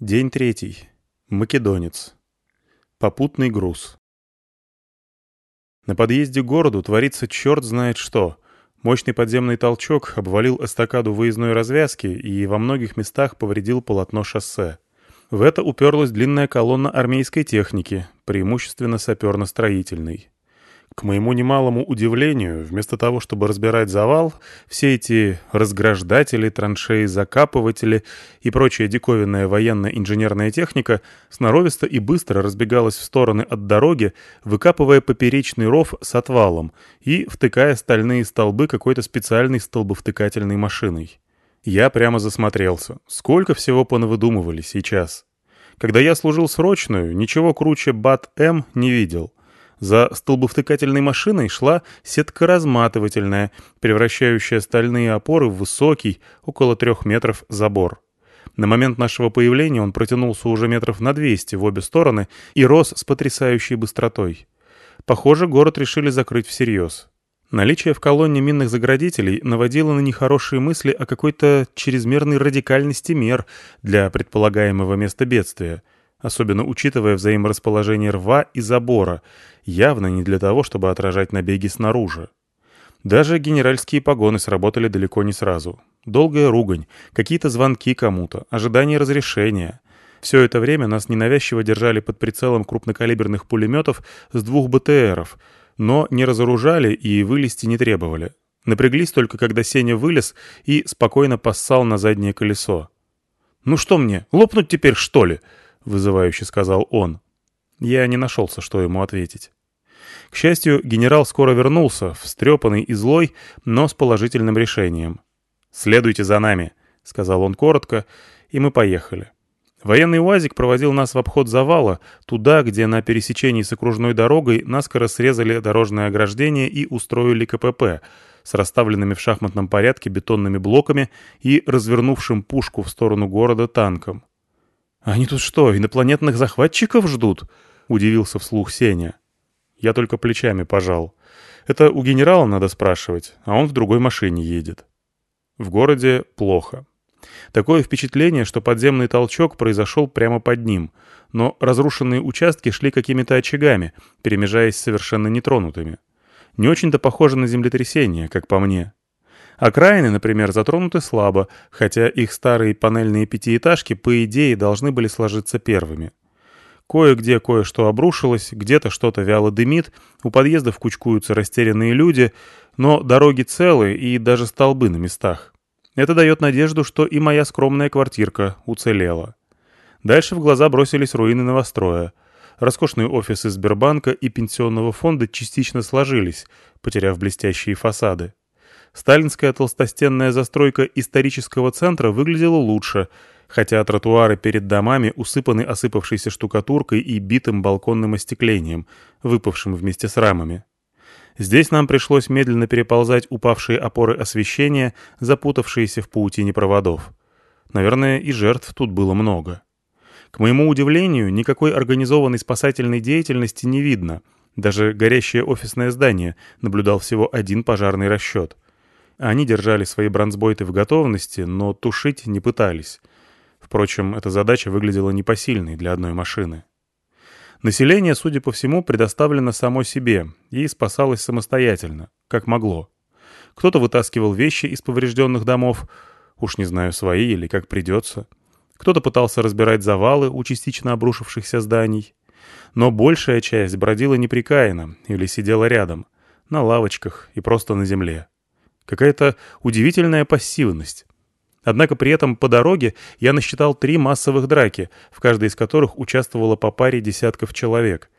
День третий. Македонец. Попутный груз. На подъезде к городу творится черт знает что. Мощный подземный толчок обвалил эстакаду выездной развязки и во многих местах повредил полотно шоссе. В это уперлась длинная колонна армейской техники, преимущественно саперно-строительной. К моему немалому удивлению, вместо того, чтобы разбирать завал, все эти разграждатели, траншеи, закапыватели и прочая диковинная военно-инженерная техника сноровисто и быстро разбегалась в стороны от дороги, выкапывая поперечный ров с отвалом и втыкая стальные столбы какой-то специальной столбовтыкательной машиной. Я прямо засмотрелся. Сколько всего понавыдумывали сейчас. Когда я служил срочную, ничего круче БАТ-М не видел — за столбовтыкательной машиной шла сетка разматывательная, превращающая стальные опоры в высокий, около трех метров, забор. На момент нашего появления он протянулся уже метров на 200 в обе стороны и рос с потрясающей быстротой. Похоже, город решили закрыть всерьез. Наличие в колонне минных заградителей наводило на нехорошие мысли о какой-то чрезмерной радикальности мер для предполагаемого места бедствия — особенно учитывая взаиморасположение рва и забора, явно не для того, чтобы отражать набеги снаружи. Даже генеральские погоны сработали далеко не сразу. Долгая ругань, какие-то звонки кому-то, ожидание разрешения. Все это время нас ненавязчиво держали под прицелом крупнокалиберных пулеметов с двух БТРов, но не разоружали и вылезти не требовали. Напряглись только, когда Сеня вылез и спокойно поссал на заднее колесо. «Ну что мне, лопнуть теперь, что ли?» — вызывающе сказал он. Я не нашелся, что ему ответить. К счастью, генерал скоро вернулся, встрепанный и злой, но с положительным решением. «Следуйте за нами», — сказал он коротко, и мы поехали. Военный УАЗик проводил нас в обход завала, туда, где на пересечении с окружной дорогой наскоро срезали дорожное ограждение и устроили КПП с расставленными в шахматном порядке бетонными блоками и развернувшим пушку в сторону города танком. «Они тут что, инопланетных захватчиков ждут?» — удивился вслух Сеня. Я только плечами пожал. Это у генерала надо спрашивать, а он в другой машине едет. В городе плохо. Такое впечатление, что подземный толчок произошел прямо под ним, но разрушенные участки шли какими-то очагами, перемежаясь совершенно нетронутыми. Не очень-то похоже на землетрясение, как по мне. Окраины, например, затронуты слабо, хотя их старые панельные пятиэтажки, по идее, должны были сложиться первыми. Кое-где кое-что обрушилось, где-то что-то вяло дымит, у подъездов кучкуются растерянные люди, но дороги целы и даже столбы на местах. Это дает надежду, что и моя скромная квартирка уцелела. Дальше в глаза бросились руины новостроя. Роскошные офисы Сбербанка и пенсионного фонда частично сложились, потеряв блестящие фасады. Сталинская толстостенная застройка исторического центра выглядела лучше, хотя тротуары перед домами усыпаны осыпавшейся штукатуркой и битым балконным остеклением, выпавшим вместе с рамами. Здесь нам пришлось медленно переползать упавшие опоры освещения, запутавшиеся в паутине проводов. Наверное, и жертв тут было много. К моему удивлению, никакой организованной спасательной деятельности не видно. Даже горящее офисное здание наблюдал всего один пожарный расчет — они держали свои бронзбойты в готовности, но тушить не пытались. Впрочем, эта задача выглядела непосильной для одной машины. Население, судя по всему, предоставлено само себе и спасалось самостоятельно, как могло. Кто-то вытаскивал вещи из поврежденных домов, уж не знаю, свои или как придется. Кто-то пытался разбирать завалы у частично обрушившихся зданий. Но большая часть бродила неприкаянно или сидела рядом, на лавочках и просто на земле. Какая-то удивительная пассивность. Однако при этом по дороге я насчитал три массовых драки, в каждой из которых участвовало по паре десятков человек.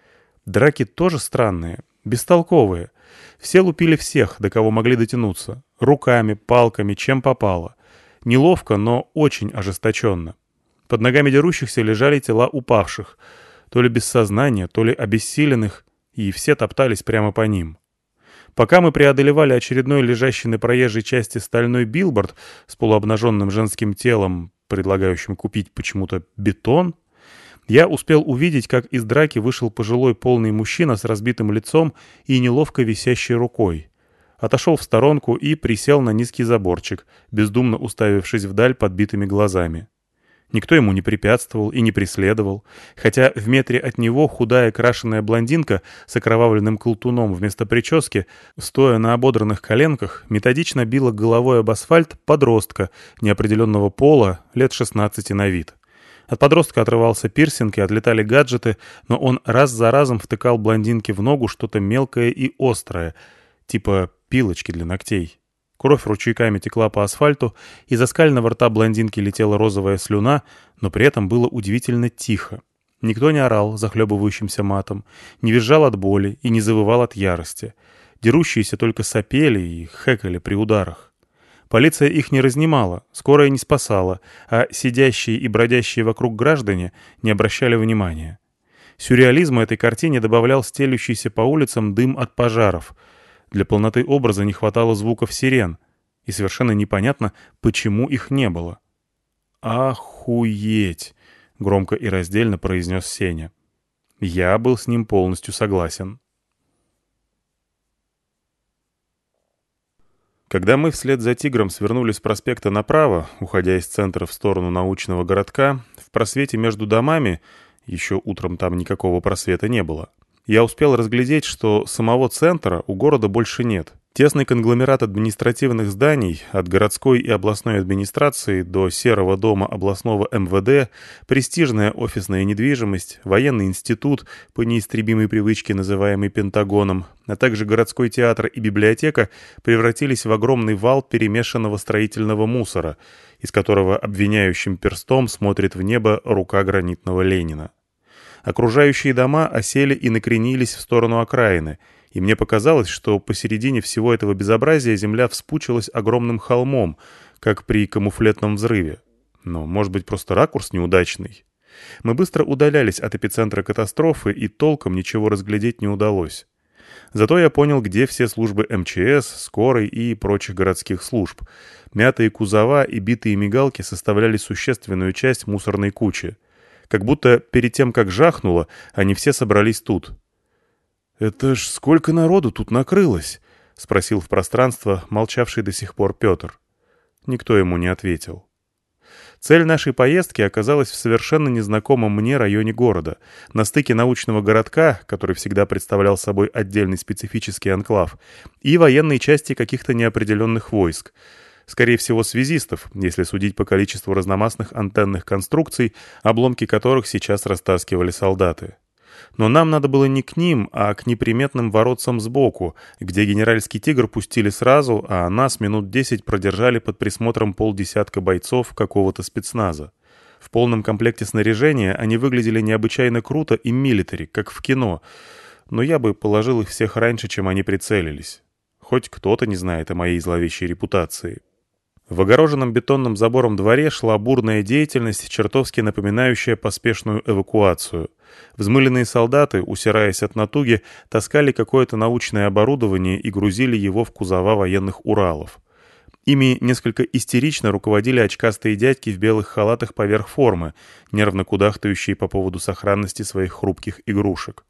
Драки тоже странные, бестолковые. Все лупили всех, до кого могли дотянуться. Руками, палками, чем попало. Неловко, но очень ожесточенно. Под ногами дерущихся лежали тела упавших. То ли без сознания, то ли обессиленных, и все топтались прямо по ним. Пока мы преодолевали очередной лежащий на проезжей части стальной билборд с полуобнаженным женским телом, предлагающим купить почему-то бетон, я успел увидеть, как из драки вышел пожилой полный мужчина с разбитым лицом и неловко висящей рукой. Отошел в сторонку и присел на низкий заборчик, бездумно уставившись вдаль подбитыми глазами. Никто ему не препятствовал и не преследовал, хотя в метре от него худая крашеная блондинка с окровавленным колтуном вместо прически, стоя на ободранных коленках, методично била головой об асфальт подростка неопределенного пола, лет 16 на вид. От подростка отрывался пирсинг и отлетали гаджеты, но он раз за разом втыкал блондинке в ногу что-то мелкое и острое, типа пилочки для ногтей. Кровь ручейками текла по асфальту, из оскального рта блондинки летела розовая слюна, но при этом было удивительно тихо. Никто не орал захлебывающимся матом, не визжал от боли и не завывал от ярости. Дерущиеся только сопели и хэкали при ударах. Полиция их не разнимала, скорая не спасала, а сидящие и бродящие вокруг граждане не обращали внимания. Сюрреализма этой картине добавлял стелющийся по улицам дым от пожаров — для полноты образа не хватало звуков сирен, и совершенно непонятно, почему их не было. «Охуеть!» — громко и раздельно произнес Сеня. Я был с ним полностью согласен. Когда мы вслед за «Тигром» свернули с проспекта направо, уходя из центра в сторону научного городка, в просвете между домами, еще утром там никакого просвета не было, я успел разглядеть, что самого центра у города больше нет. Тесный конгломерат административных зданий, от городской и областной администрации до серого дома областного МВД, престижная офисная недвижимость, военный институт, по неистребимой привычке называемый Пентагоном, а также городской театр и библиотека превратились в огромный вал перемешанного строительного мусора, из которого обвиняющим перстом смотрит в небо рука гранитного Ленина. Окружающие дома осели и накренились в сторону окраины, и мне показалось, что посередине всего этого безобразия земля вспучилась огромным холмом, как при камуфлетном взрыве. Но, может быть, просто ракурс неудачный? Мы быстро удалялись от эпицентра катастрофы, и толком ничего разглядеть не удалось. Зато я понял, где все службы МЧС, скорой и прочих городских служб. Мятые кузова и битые мигалки составляли существенную часть мусорной кучи. Как будто перед тем, как жахнуло, они все собрались тут. «Это ж сколько народу тут накрылось?» — спросил в пространство молчавший до сих пор Петр. Никто ему не ответил. Цель нашей поездки оказалась в совершенно незнакомом мне районе города, на стыке научного городка, который всегда представлял собой отдельный специфический анклав, и военной части каких-то неопределенных войск — скорее всего, связистов, если судить по количеству разномастных антенных конструкций, обломки которых сейчас растаскивали солдаты. Но нам надо было не к ним, а к неприметным воротцам сбоку, где генеральский «Тигр» пустили сразу, а нас минут десять продержали под присмотром полдесятка бойцов какого-то спецназа. В полном комплекте снаряжения они выглядели необычайно круто и милитари, как в кино, но я бы положил их всех раньше, чем они прицелились. Хоть кто-то не знает о моей зловещей репутации. В огороженном бетонным забором дворе шла бурная деятельность, чертовски напоминающая поспешную эвакуацию. Взмыленные солдаты, усираясь от натуги, таскали какое-то научное оборудование и грузили его в кузова военных Уралов. Ими несколько истерично руководили очкастые дядьки в белых халатах поверх формы, нервно кудахтающие по поводу сохранности своих хрупких игрушек.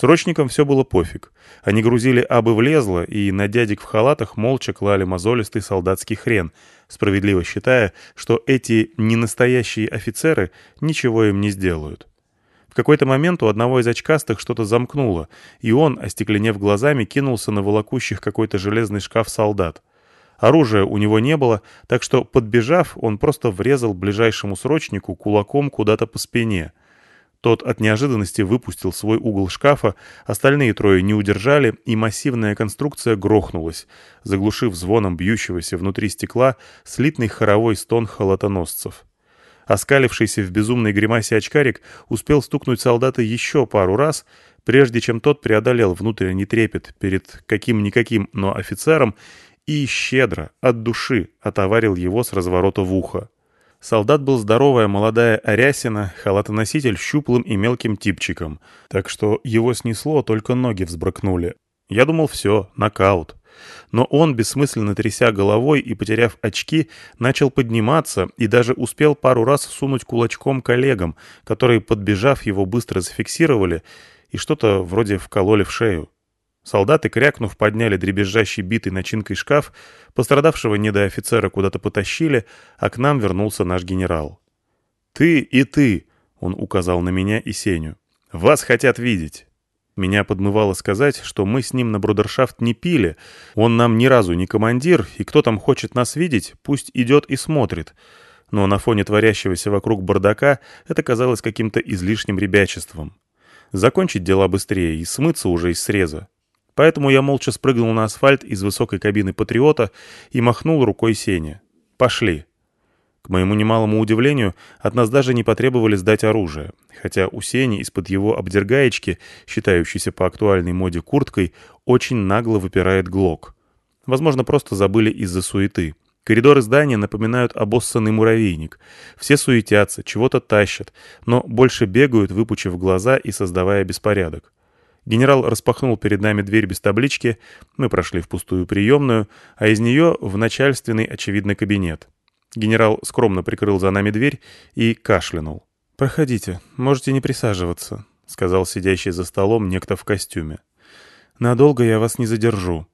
Срочникам все было пофиг. Они грузили абы влезло, и на дядек в халатах молча клали мозолистый солдатский хрен, справедливо считая, что эти ненастоящие офицеры ничего им не сделают. В какой-то момент у одного из очкастых что-то замкнуло, и он, остекленев глазами, кинулся на волокущих какой-то железный шкаф солдат. Оружия у него не было, так что, подбежав, он просто врезал ближайшему срочнику кулаком куда-то по спине — тот от неожиданности выпустил свой угол шкафа, остальные трое не удержали, и массивная конструкция грохнулась, заглушив звоном бьющегося внутри стекла слитный хоровой стон холотоносцев. Оскалившийся в безумной гримасе очкарик успел стукнуть солдата еще пару раз, прежде чем тот преодолел внутренний трепет перед каким-никаким, но офицером, и щедро, от души, отоварил его с разворота в ухо. Солдат был здоровая молодая Арясина, халатоноситель щуплым и мелким типчиком, так что его снесло, только ноги взбрыкнули. Я думал, все, нокаут. Но он, бессмысленно тряся головой и потеряв очки, начал подниматься и даже успел пару раз сунуть кулачком коллегам, которые, подбежав, его быстро зафиксировали и что-то вроде вкололи в шею. Солдаты, крякнув, подняли дребезжащий битый начинкой шкаф, пострадавшего недоофицера куда-то потащили, а к нам вернулся наш генерал. «Ты и ты!» — он указал на меня и Сеню. «Вас хотят видеть!» Меня подмывало сказать, что мы с ним на брудершафт не пили, он нам ни разу не командир, и кто там хочет нас видеть, пусть идет и смотрит. Но на фоне творящегося вокруг бардака это казалось каким-то излишним ребячеством. Закончить дела быстрее и смыться уже из среза. Поэтому я молча спрыгнул на асфальт из высокой кабины «Патриота» и махнул рукой Сене. «Пошли». К моему немалому удивлению, от нас даже не потребовали сдать оружие, хотя у Сени из-под его обдергаечки, считающейся по актуальной моде курткой, очень нагло выпирает глок. Возможно, просто забыли из-за суеты. Коридоры здания напоминают обоссанный муравейник. Все суетятся, чего-то тащат, но больше бегают, выпучив глаза и создавая беспорядок. Генерал распахнул перед нами дверь без таблички, мы прошли в пустую приемную, а из нее в начальственный, очевидный кабинет. Генерал скромно прикрыл за нами дверь и кашлянул. «Проходите, можете не присаживаться», — сказал сидящий за столом некто в костюме. «Надолго я вас не задержу».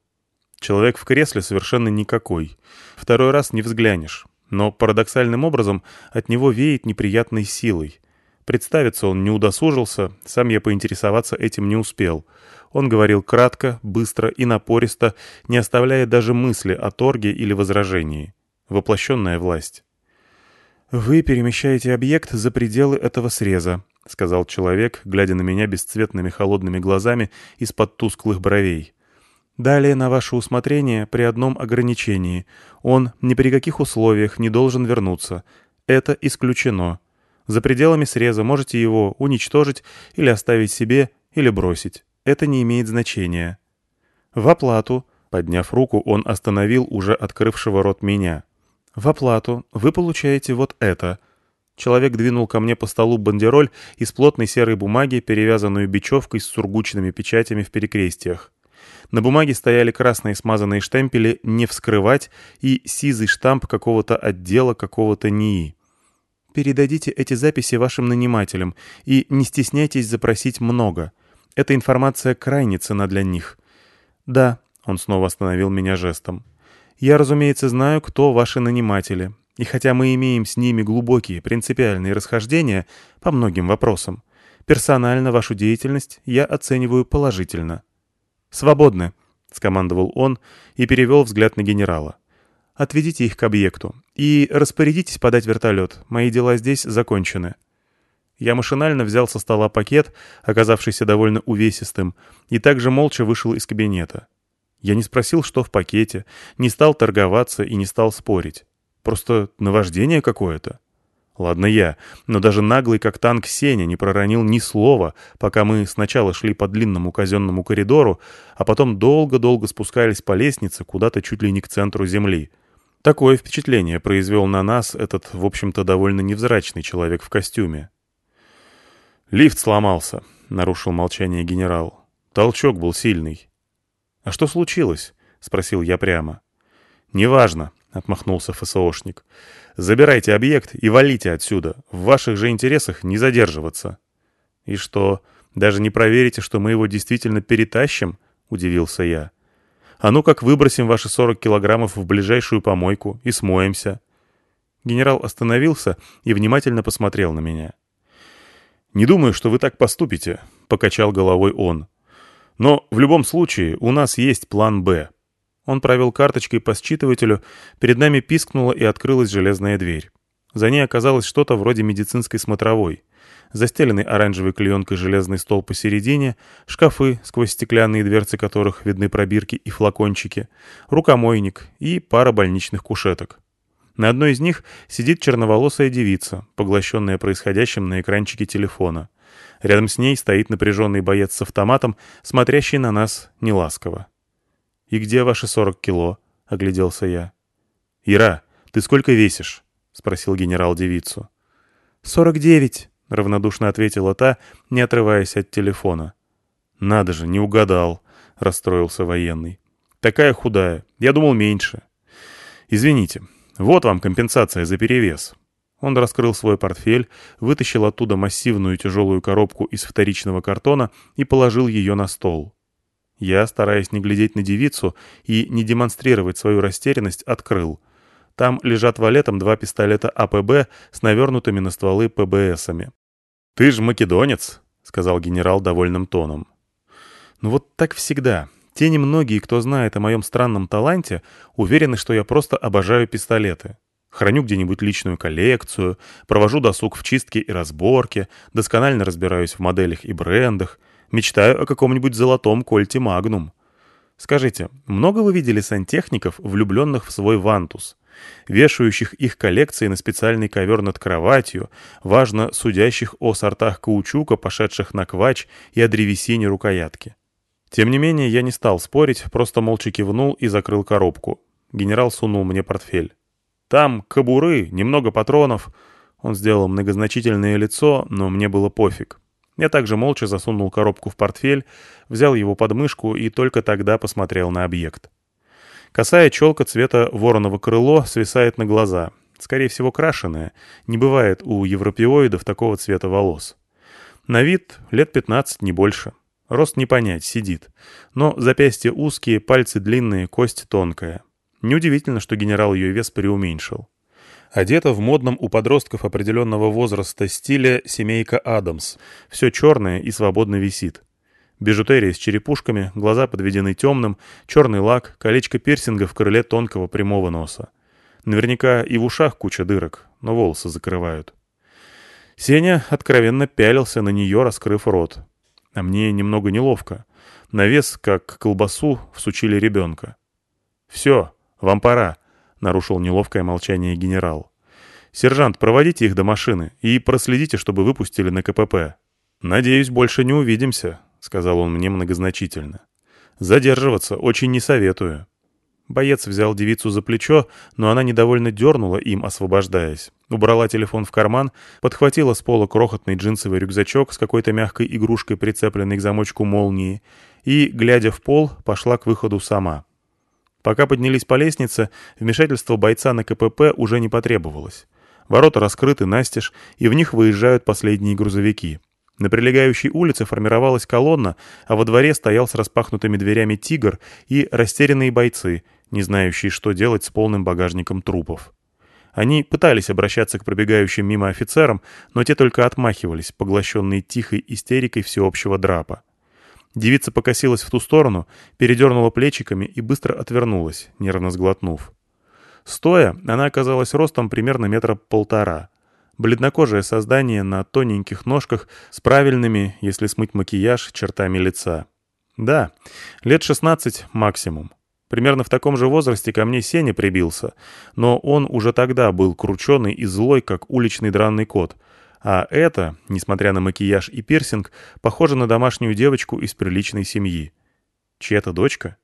Человек в кресле совершенно никакой. Второй раз не взглянешь. Но парадоксальным образом от него веет неприятной силой. Представиться он не удосужился, сам я поинтересоваться этим не успел. Он говорил кратко, быстро и напористо, не оставляя даже мысли о торге или возражении воплощенная власть. «Вы перемещаете объект за пределы этого среза», — сказал человек, глядя на меня бесцветными холодными глазами из-под тусклых бровей. «Далее на ваше усмотрение при одном ограничении. Он ни при каких условиях не должен вернуться. Это исключено. За пределами среза можете его уничтожить или оставить себе, или бросить. Это не имеет значения». В оплату, подняв руку, он остановил уже открывшего рот меня — «В оплату вы получаете вот это». Человек двинул ко мне по столу бандероль из плотной серой бумаги, перевязанную бечевкой с сургучными печатями в перекрестиях. На бумаге стояли красные смазанные штемпели «Не вскрывать» и сизый штамп какого-то отдела какого-то НИИ. Передадите эти записи вашим нанимателям и не стесняйтесь запросить много. Эта информация крайне цена для них. Да, он снова остановил меня жестом. Я, разумеется, знаю, кто ваши наниматели. И хотя мы имеем с ними глубокие принципиальные расхождения по многим вопросам, персонально вашу деятельность я оцениваю положительно. «Свободны», — скомандовал он и перевел взгляд на генерала. «Отведите их к объекту и распорядитесь подать вертолет. Мои дела здесь закончены». Я машинально взял со стола пакет, оказавшийся довольно увесистым, и также молча вышел из кабинета. Я не спросил, что в пакете, не стал торговаться и не стал спорить. Просто наваждение какое-то. Ладно я, но даже наглый как танк Сеня не проронил ни слова, пока мы сначала шли по длинному казенному коридору, а потом долго-долго спускались по лестнице куда-то чуть ли не к центру земли. Такое впечатление произвел на нас этот, в общем-то, довольно невзрачный человек в костюме. «Лифт сломался», — нарушил молчание генерал. «Толчок был сильный». «А что случилось?» — спросил я прямо. «Неважно», — отмахнулся ФСОшник. «Забирайте объект и валите отсюда. В ваших же интересах не задерживаться». «И что, даже не проверите, что мы его действительно перетащим?» — удивился я. «А ну как выбросим ваши 40 килограммов в ближайшую помойку и смоемся». Генерал остановился и внимательно посмотрел на меня. «Не думаю, что вы так поступите», — покачал головой он. Но в любом случае у нас есть план «Б». Он провел карточкой по считывателю, перед нами пискнула и открылась железная дверь. За ней оказалось что-то вроде медицинской смотровой. Застеленный оранжевой клеенкой железный стол посередине, шкафы, сквозь стеклянные дверцы которых видны пробирки и флакончики, рукомойник и пара больничных кушеток. На одной из них сидит черноволосая девица, поглощенная происходящим на экранчике телефона. Рядом с ней стоит напряженный боец с автоматом, смотрящий на нас неласково. «И где ваши сорок кило?» — огляделся я. «Ира, ты сколько весишь?» — спросил генерал девицу. «Сорок девять», — равнодушно ответила та, не отрываясь от телефона. «Надо же, не угадал», — расстроился военный. «Такая худая. Я думал, меньше. Извините. Вот вам компенсация за перевес. Он раскрыл свой портфель, вытащил оттуда массивную тяжелую коробку из вторичного картона и положил ее на стол. Я, стараясь не глядеть на девицу и не демонстрировать свою растерянность, открыл. Там лежат валетом два пистолета АПБ с навернутыми на стволы ПБСами. «Ты ж македонец», — сказал генерал довольным тоном. «Ну вот так всегда. Те немногие, кто знает о моем странном таланте, уверены, что я просто обожаю пистолеты. Храню где-нибудь личную коллекцию, провожу досуг в чистке и разборке, досконально разбираюсь в моделях и брендах, мечтаю о каком-нибудь золотом кольте Магнум. Скажите, много вы видели сантехников, влюбленных в свой вантус? Вешающих их коллекции на специальный ковер над кроватью, важно судящих о сортах каучука, пошедших на квач и о древесине рукоятки. Тем не менее, я не стал спорить, просто молча кивнул и закрыл коробку. Генерал сунул мне портфель. Там кобуры, немного патронов. Он сделал многозначительное лицо, но мне было пофиг. Я также молча засунул коробку в портфель, взял его под мышку и только тогда посмотрел на объект. Косая челка цвета вороново крыло свисает на глаза. Скорее всего, крашеная. Не бывает у европеоидов такого цвета волос. На вид лет 15, не больше. Рост не понять, сидит. Но запястья узкие, пальцы длинные, кость тонкая. Неудивительно, что генерал ее вес преуменьшил. Одета в модном у подростков определенного возраста стиле семейка Адамс. Все черное и свободно висит. Бижутерия с черепушками, глаза подведены темным, черный лак, колечко пирсинга в крыле тонкого прямого носа. Наверняка и в ушах куча дырок, но волосы закрывают. Сеня откровенно пялился на нее, раскрыв рот. А мне немного неловко. На вес, как колбасу, всучили ребенка. «Все», «Вам пора», — нарушил неловкое молчание генерал. «Сержант, проводите их до машины и проследите, чтобы выпустили на КПП». «Надеюсь, больше не увидимся», — сказал он мне многозначительно. «Задерживаться очень не советую». Боец взял девицу за плечо, но она недовольно дернула им, освобождаясь. Убрала телефон в карман, подхватила с пола крохотный джинсовый рюкзачок с какой-то мягкой игрушкой, прицепленной к замочку молнии, и, глядя в пол, пошла к выходу сама. Пока поднялись по лестнице, вмешательство бойца на КПП уже не потребовалось. Ворота раскрыты настежь, и в них выезжают последние грузовики. На прилегающей улице формировалась колонна, а во дворе стоял с распахнутыми дверями тигр и растерянные бойцы, не знающие, что делать с полным багажником трупов. Они пытались обращаться к пробегающим мимо офицерам, но те только отмахивались, поглощенные тихой истерикой всеобщего драпа. Девица покосилась в ту сторону, передернула плечиками и быстро отвернулась, нервно сглотнув. Стоя, она оказалась ростом примерно метра полтора. Бледнокожее создание на тоненьких ножках с правильными, если смыть макияж, чертами лица. Да, лет 16 максимум. Примерно в таком же возрасте ко мне Сеня прибился, но он уже тогда был крученый и злой, как уличный дранный кот — а это, несмотря на макияж и пирсинг, похоже на домашнюю девочку из приличной семьи. Чья-то дочка?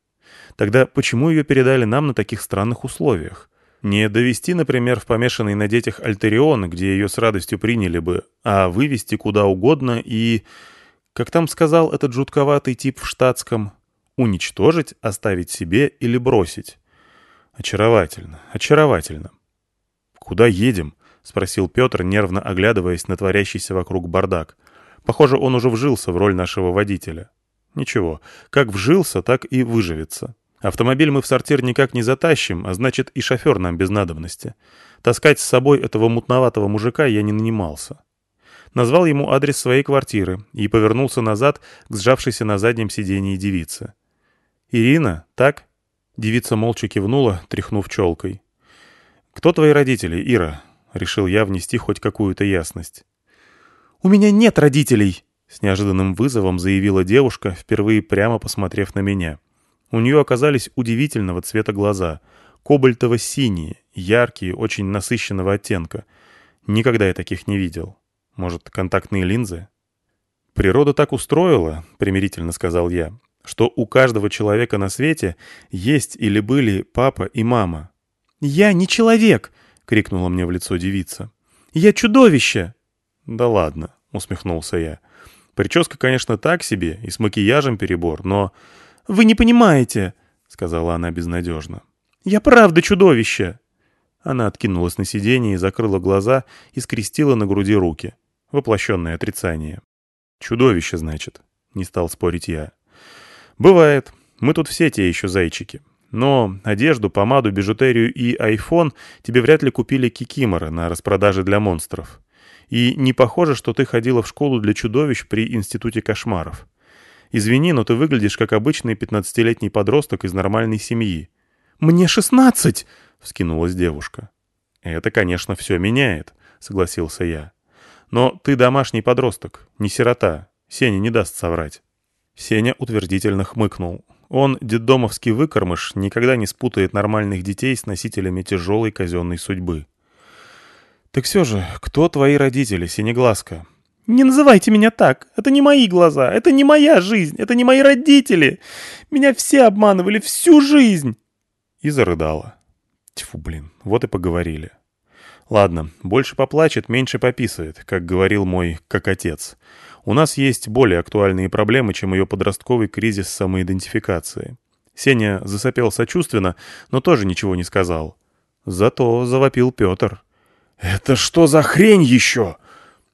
Тогда почему ее передали нам на таких странных условиях? Не довести, например, в помешанный на детях Альтерион, где ее с радостью приняли бы, а вывести куда угодно и... Как там сказал этот жутковатый тип в штатском, уничтожить, оставить себе или бросить. Очаровательно, очаровательно. Куда едем? — спросил Петр, нервно оглядываясь на творящийся вокруг бардак. «Похоже, он уже вжился в роль нашего водителя». «Ничего, как вжился, так и выживется. Автомобиль мы в сортир никак не затащим, а значит и шофер нам без надобности. Таскать с собой этого мутноватого мужика я не нанимался». Назвал ему адрес своей квартиры и повернулся назад к сжавшейся на заднем сидении девице. «Ирина, так?» Девица молча кивнула, тряхнув челкой. «Кто твои родители, Ира?» — решил я внести хоть какую-то ясность. «У меня нет родителей!» — с неожиданным вызовом заявила девушка, впервые прямо посмотрев на меня. У нее оказались удивительного цвета глаза, кобальтово-синие, яркие, очень насыщенного оттенка. Никогда я таких не видел. Может, контактные линзы? «Природа так устроила», — примирительно сказал я, «что у каждого человека на свете есть или были папа и мама». «Я не человек!» — крикнула мне в лицо девица. «Я чудовище!» «Да ладно», — усмехнулся я. «Прическа, конечно, так себе, и с макияжем перебор, но...» «Вы не понимаете», — сказала она безнадежно. «Я правда чудовище!» Она откинулась на сиденье и закрыла глаза и скрестила на груди руки. Воплощенное отрицание. «Чудовище, значит», — не стал спорить я. «Бывает. Мы тут все те еще зайчики. Но одежду, помаду, бижутерию и айфон тебе вряд ли купили кикиморы на распродаже для монстров. И не похоже, что ты ходила в школу для чудовищ при Институте кошмаров. Извини, но ты выглядишь как обычный пятнадцатилетний подросток из нормальной семьи. «Мне шестнадцать!» — вскинулась девушка. «Это, конечно, все меняет», — согласился я. «Но ты домашний подросток, не сирота. Сеня не даст соврать». Сеня утвердительно хмыкнул. Он, детдомовский выкормыш, никогда не спутает нормальных детей с носителями тяжелой казенной судьбы. «Так все же, кто твои родители, Синеглазка?» «Не называйте меня так. Это не мои глаза. Это не моя жизнь. Это не мои родители. Меня все обманывали всю жизнь!» И зарыдала. Тьфу, блин, вот и поговорили. Ладно, больше поплачет, меньше пописает, как говорил мой как отец. У нас есть более актуальные проблемы, чем ее подростковый кризис самоидентификации. Сеня засопел сочувственно, но тоже ничего не сказал. Зато завопил Петр. «Это что за хрень еще?»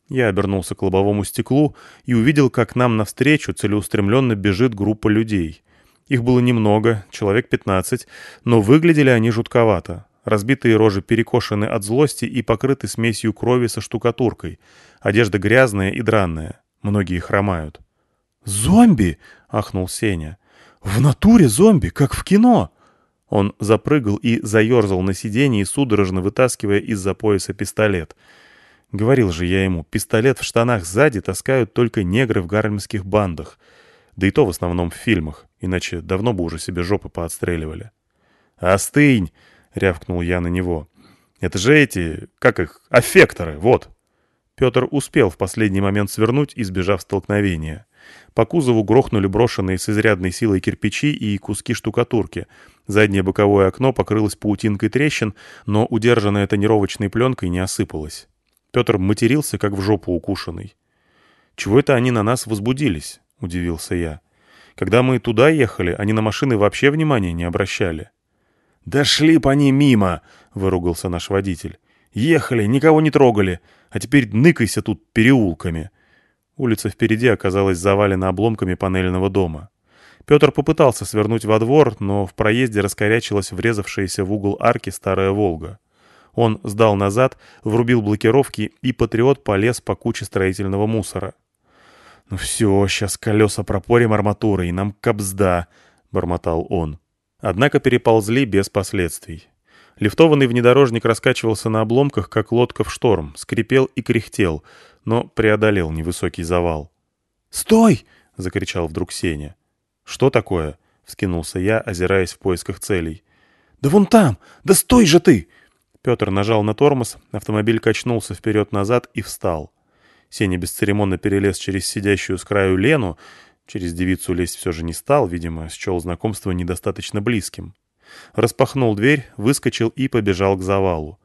Я обернулся к лобовому стеклу и увидел, как нам навстречу целеустремленно бежит группа людей. Их было немного, человек 15, но выглядели они жутковато. Разбитые рожи перекошены от злости и покрыты смесью крови со штукатуркой. Одежда грязная и дранная. Многие хромают. «Зомби!» — ахнул Сеня. «В натуре зомби, как в кино!» Он запрыгал и заерзал на сиденье, судорожно вытаскивая из-за пояса пистолет. Говорил же я ему, пистолет в штанах сзади таскают только негры в гарлемских бандах. Да и то в основном в фильмах, иначе давно бы уже себе жопы поотстреливали. «Остынь!» — рявкнул я на него. «Это же эти, как их, аффекторы, вот!» Петр успел в последний момент свернуть, избежав столкновения. По кузову грохнули брошенные с изрядной силой кирпичи и куски штукатурки. Заднее боковое окно покрылось паутинкой трещин, но удержанное тонировочной пленкой не осыпалось. Петр матерился, как в жопу укушенный. «Чего это они на нас возбудились?» — удивился я. «Когда мы туда ехали, они на машины вообще внимания не обращали». «Да шли по ним мимо!» — выругался наш водитель. «Ехали, никого не трогали, а теперь ныкайся тут переулками». Улица впереди оказалась завалена обломками панельного дома. Петр попытался свернуть во двор, но в проезде раскорячилась врезавшаяся в угол арки старая «Волга». Он сдал назад, врубил блокировки, и «Патриот» полез по куче строительного мусора. «Ну все, сейчас колеса пропорим арматурой, и нам кобзда», — бормотал он. Однако переползли без последствий. Лифтованный внедорожник раскачивался на обломках, как лодка в шторм, скрипел и кряхтел, но преодолел невысокий завал. «Стой!» — закричал вдруг Сеня. «Что такое?» — вскинулся я, озираясь в поисках целей. «Да вон там! Да стой же ты!» Петр нажал на тормоз, автомобиль качнулся вперед-назад и встал. Сеня бесцеремонно перелез через сидящую с краю Лену, через девицу лезть все же не стал, видимо, счел знакомство недостаточно близким. Распахнул дверь, выскочил и побежал к завалу.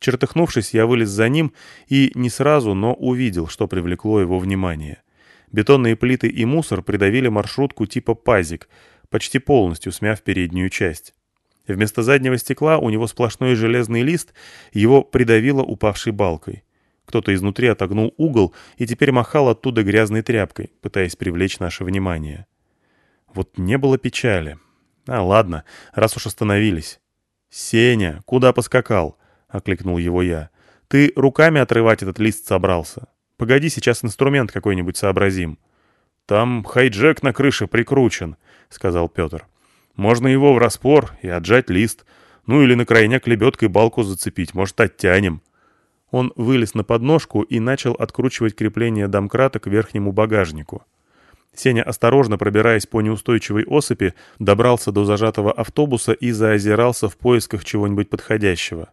Чертыхнувшись, я вылез за ним и не сразу, но увидел, что привлекло его внимание. Бетонные плиты и мусор придавили маршрутку типа «Пазик», почти полностью смяв переднюю часть. Вместо заднего стекла у него сплошной железный лист, его придавило упавшей балкой. Кто-то изнутри отогнул угол и теперь махал оттуда грязной тряпкой, пытаясь привлечь наше внимание. Вот не было печали. А ладно, раз уж остановились. «Сеня, куда поскакал?» — окликнул его я. «Ты руками отрывать этот лист собрался? Погоди, сейчас инструмент какой-нибудь сообразим». «Там хайджек на крыше прикручен», — сказал Петр. «Можно его в распор и отжать лист. Ну или на крайняк лебедкой балку зацепить, может, оттянем». Он вылез на подножку и начал откручивать крепление домкрата к верхнему багажнику. Сеня, осторожно пробираясь по неустойчивой осыпи, добрался до зажатого автобуса и заозирался в поисках чего-нибудь подходящего.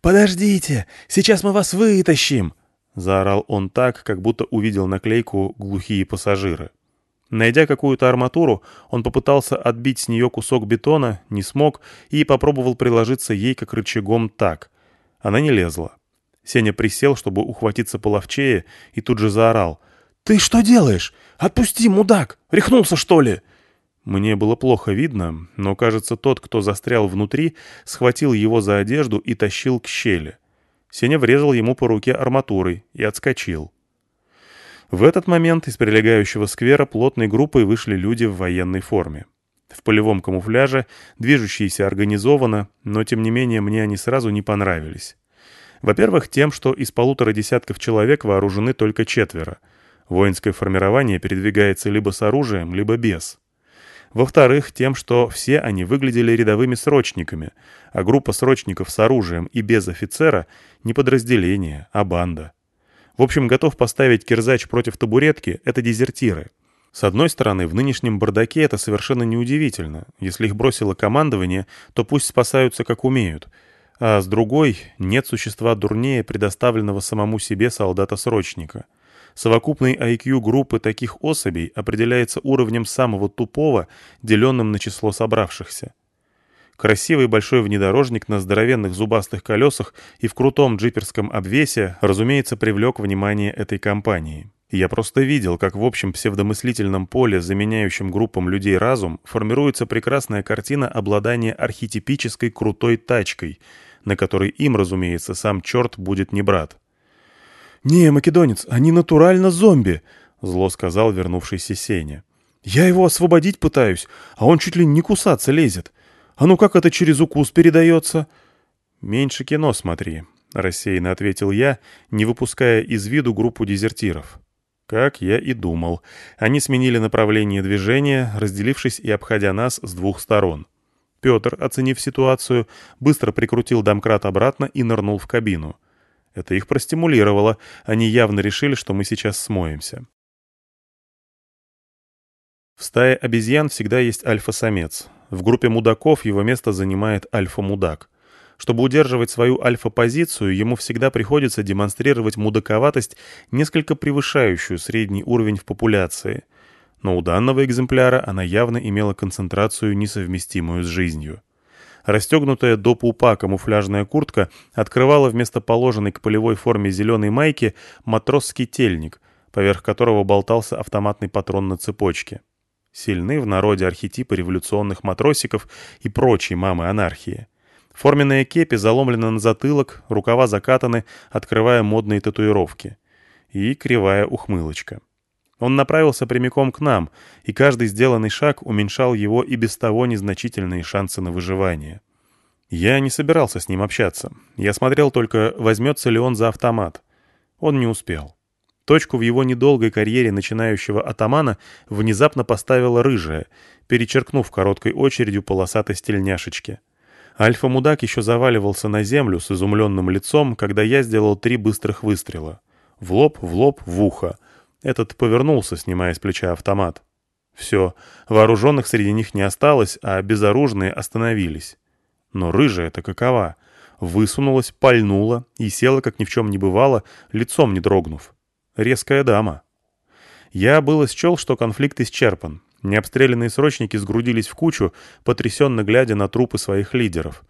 «Подождите! Сейчас мы вас вытащим!» — заорал он так, как будто увидел наклейку «Глухие пассажиры». Найдя какую-то арматуру, он попытался отбить с нее кусок бетона, не смог и попробовал приложиться ей как рычагом так. Она не лезла. Сеня присел, чтобы ухватиться половчее, и тут же заорал. «Ты что делаешь? Отпусти, мудак! Рехнулся, что ли?» Мне было плохо видно, но, кажется, тот, кто застрял внутри, схватил его за одежду и тащил к щели. Сеня врезал ему по руке арматурой и отскочил. В этот момент из прилегающего сквера плотной группой вышли люди в военной форме. в полевом камуфляже, движущиеся организованно, но тем не менее мне они сразу не понравились. Во-первых, тем, что из полутора десятков человек вооружены только четверо. Воинское формирование передвигается либо с оружием, либо без. Во-вторых, тем, что все они выглядели рядовыми срочниками, а группа срочников с оружием и без офицера — не подразделение, а банда. В общем, готов поставить кирзач против табуретки — это дезертиры. С одной стороны, в нынешнем бардаке это совершенно неудивительно. Если их бросило командование, то пусть спасаются как умеют. А с другой, нет существа дурнее предоставленного самому себе солдата-срочника. Совокупный IQ группы таких особей определяется уровнем самого тупого, деленным на число собравшихся. Красивый большой внедорожник на здоровенных зубастых колесах и в крутом джиперском обвесе, разумеется, привлек внимание этой компании. Я просто видел, как в общем псевдомыслительном поле, заменяющем группам людей разум, формируется прекрасная картина обладания архетипической крутой тачкой, на которой им, разумеется, сам черт будет не брат. «Не, македонец, они натурально зомби», — зло сказал вернувшийся Сеня. «Я его освободить пытаюсь, а он чуть ли не кусаться лезет. А ну как это через укус передается?» «Меньше кино смотри», — рассеянно ответил я, не выпуская из виду группу дезертиров. Как я и думал. Они сменили направление движения, разделившись и обходя нас с двух сторон. Петр, оценив ситуацию, быстро прикрутил домкрат обратно и нырнул в кабину. Это их простимулировало, они явно решили, что мы сейчас смоемся. В стае обезьян всегда есть альфа-самец. В группе мудаков его место занимает альфа-мудак. Чтобы удерживать свою альфа-позицию, ему всегда приходится демонстрировать мудаковатость, несколько превышающую средний уровень в популяции. Но у данного экземпляра она явно имела концентрацию, несовместимую с жизнью. Расстегнутая до пупа камуфляжная куртка открывала вместо положенной к полевой форме зеленой майки матросский тельник, поверх которого болтался автоматный патрон на цепочке. Сильны в народе архетипы революционных матросиков и прочей мамы анархии. Форменная кепи заломлена на затылок, рукава закатаны, открывая модные татуировки. И кривая ухмылочка. Он направился прямиком к нам, и каждый сделанный шаг уменьшал его и без того незначительные шансы на выживание. Я не собирался с ним общаться. Я смотрел только, возьмется ли он за автомат. Он не успел. Точку в его недолгой карьере начинающего атамана внезапно поставила рыжая, перечеркнув короткой очередью полосатой стельняшечки. Альфа-мудак еще заваливался на землю с изумленным лицом, когда я сделал три быстрых выстрела. В лоб, в лоб, в ухо. Этот повернулся, снимая с плеча автомат. Все, вооруженных среди них не осталось, а безоружные остановились. Но рыжая-то какова? Высунулась, пальнула и села, как ни в чем не бывало, лицом не дрогнув. Резкая дама. Я было счел, что конфликт исчерпан, Необстрелянные срочники сгрудились в кучу, потрясенно глядя на трупы своих лидеров.